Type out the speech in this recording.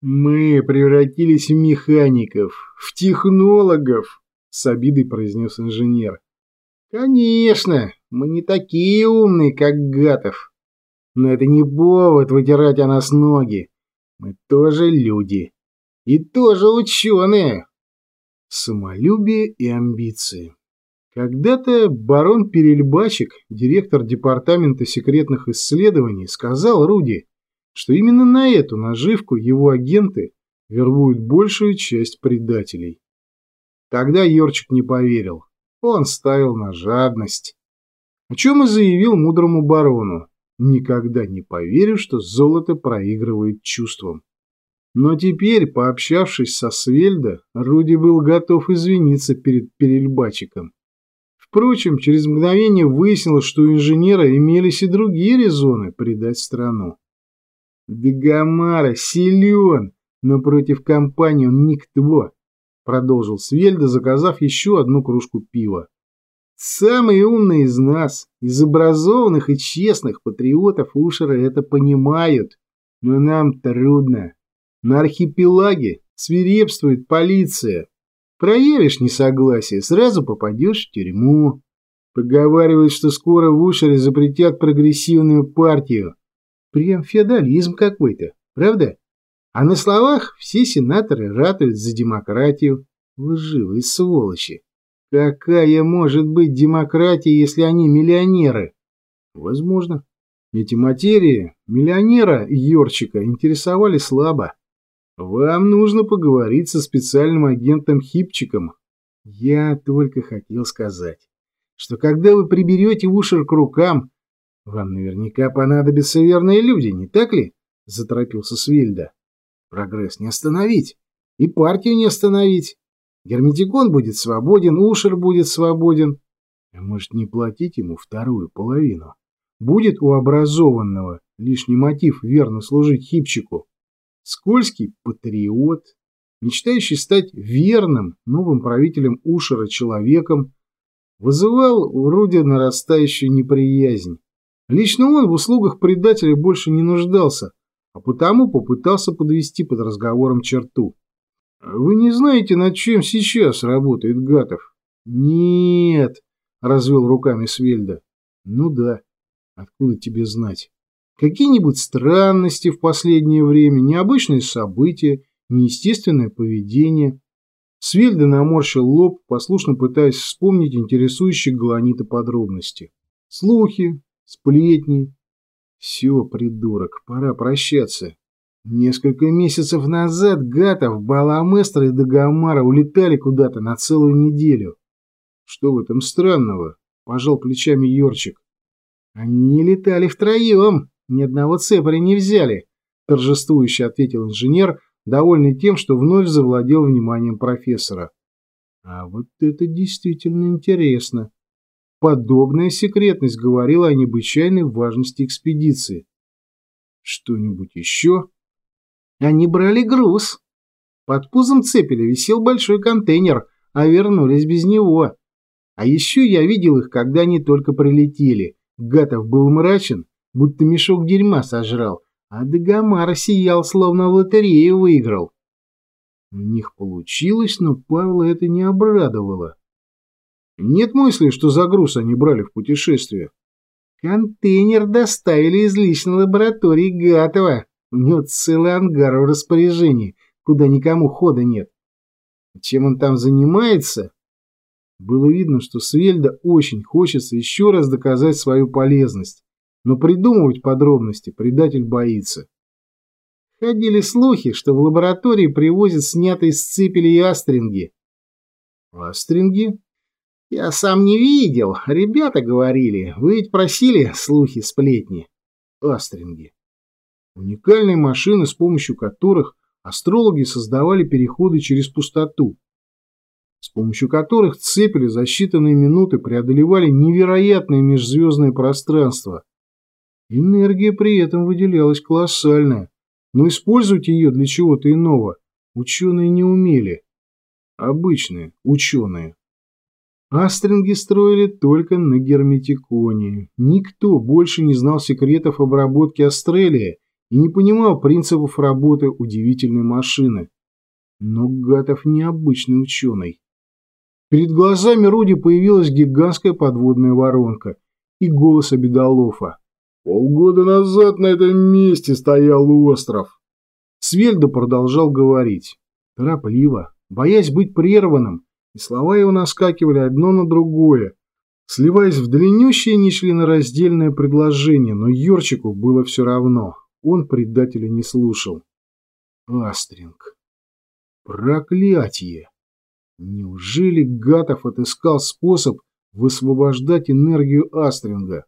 Мы превратились в механиков, в технологов, с обидой произнес инженер. Конечно, мы не такие умные, как Гатов. Но это не повод вытирать о нас ноги. Мы тоже люди. И тоже ученые. Самолюбие и амбиции. Когда-то барон Перельбачик, директор департамента секретных исследований, сказал Руди, что именно на эту наживку его агенты вербуют большую часть предателей. Тогда Йорчик не поверил. Он ставил на жадность. О чем и заявил мудрому барону. Никогда не поверю, что золото проигрывает чувствам. Но теперь, пообщавшись со Свельдо, Руди был готов извиниться перед Перельбачиком. Впрочем, через мгновение выяснилось, что у инженера имелись и другие резоны предать страну. Дагомара силен, но против компании он никто, продолжил Свельда, заказав еще одну кружку пива. Самые умные из нас, из образованных и честных патриотов Ушера это понимают, но нам трудно. На архипелаге свирепствует полиция. Проявишь несогласие, сразу попадешь в тюрьму. Поговаривают, что скоро в Ушере запретят прогрессивную партию, Прям феодализм какой-то, правда? А на словах все сенаторы ратуют за демократию. Лживые сволочи. Какая может быть демократия, если они миллионеры? Возможно. Эти материи миллионера Йорчика интересовали слабо. Вам нужно поговорить со специальным агентом Хипчиком. Я только хотел сказать, что когда вы приберете Ушер к рукам, «Вам наверняка понадобятся верные люди, не так ли?» – заторопился Свильда. «Прогресс не остановить, и партию не остановить. Герметикон будет свободен, Ушер будет свободен. А может, не платить ему вторую половину? Будет у образованного лишний мотив верно служить хипчику. Скользкий патриот, мечтающий стать верным новым правителем Ушера человеком, вызывал вроде нарастающую неприязнь. Лично он в услугах предателя больше не нуждался, а потому попытался подвести под разговором черту. «Вы не знаете, над чем сейчас работает Гатов?» «Нет», — развел руками Свельда. «Ну да, откуда тебе знать? Какие-нибудь странности в последнее время, необычные события, неестественное поведение». Свельда наморщил лоб, послушно пытаясь вспомнить интересующие Галанита подробности. Слухи, сплетни. Все, придурок, пора прощаться. Несколько месяцев назад Гатов, Баламестр и Дагомара улетали куда-то на целую неделю. Что в этом странного? Пожал плечами Йорчик. Они летали втроем, ни одного цепаря не взяли, торжествующе ответил инженер, довольный тем, что вновь завладел вниманием профессора. А вот это действительно интересно. Подобная секретность говорила о необычайной важности экспедиции. Что-нибудь еще? Они брали груз. Под пузом цепеля висел большой контейнер, а вернулись без него. А еще я видел их, когда они только прилетели. Гатов был мрачен, будто мешок дерьма сожрал, а Дагомар сиял, словно в лотерею выиграл. У них получилось, но Павла это не обрадовало. Нет мысли, что за они брали в путешествие. Контейнер доставили из личной лаборатории Гатова. У него целый ангар в распоряжении, куда никому хода нет. Чем он там занимается? Было видно, что Свельда очень хочется еще раз доказать свою полезность, но придумывать подробности предатель боится. Ходили слухи, что в лаборатории привозят снятые с цепели и астринги. Астринги? Я сам не видел. Ребята говорили. Вы ведь просили слухи, сплетни. Астринги. Уникальные машины, с помощью которых астрологи создавали переходы через пустоту. С помощью которых цепели за считанные минуты преодолевали невероятное межзвездное пространство. Энергия при этом выделялась колоссальная, но использовать ее для чего-то иного ученые не умели. Обычные ученые. Астринги строили только на герметиконе. Никто больше не знал секретов обработки Астрелия и не понимал принципов работы удивительной машины. Но Гатов необычный ученый. Перед глазами Руди появилась гигантская подводная воронка и голос Обедолофа. «Полгода назад на этом месте стоял остров». Свельда продолжал говорить. Торопливо, боясь быть прерванным, и слова его наскакивали одно на другое, сливаясь в длиннющее нечленораздельное предложение, но Йорчику было все равно. Он предателя не слушал. Астринг. Проклятие! Неужели Гатов отыскал способ высвобождать энергию Астринга?